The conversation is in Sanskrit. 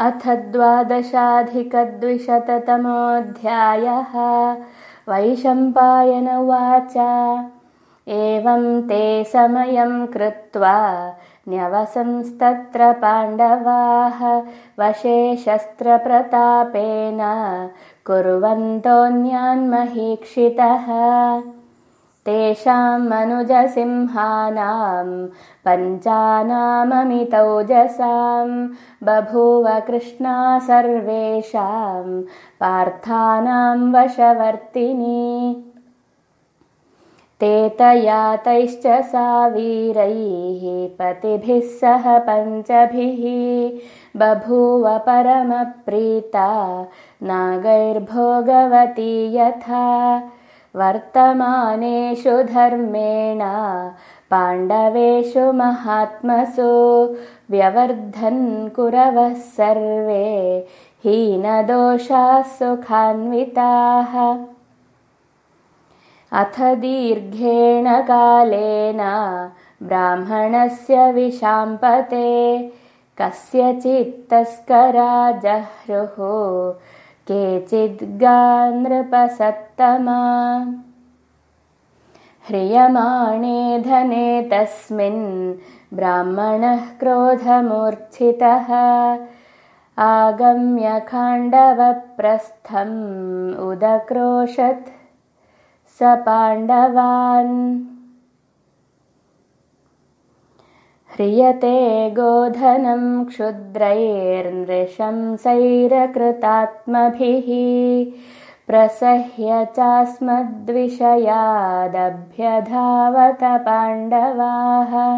अथ द्वादशाधिकद्विशततमोऽध्यायः। वैशम्पायन उवाच। एवं ते समयं कृत्वा न्यवसंस्तत्र पाण्डवाः वशे शस्त्रप्रतापेन कुर्वन्तोऽन्यान्महीक्षितः तेषां मनुजसिंहानां पञ्चानाममितौजसां बभूव कृष्णा सर्वेषां पार्थानां वशवर्तिनी। ते तयातैश्च सा वीरैः पतिभिः सह पञ्चभिः बभूव परमप्रीता नागैर्भोगवती यथा वर्तमानेषु धर्मेण पाण्डवेषु महात्मसु व्यवर्धन् कुरवः सर्वे हीनदोषाः सुखान्विताः। अथ दीर्घेण कालेन ब्राह्मणस्य विशाम्पते कस्यचित्तस्करा जह्रुः केचिद्गानृपसत्तमा ह्रियमाणे धने तस्मिन् ब्राह्मणः क्रोधमूर्च्छितः। आगम्य खाण्डवप्रस्थम् उदक्रोशत् स पाण्डवान् ह्रियते गोधनं क्षुद्रैर्नृशंसैरकृतात्मभिः प्रसह्य चास्मद्विषयादभ्यधावत पाण्डवाः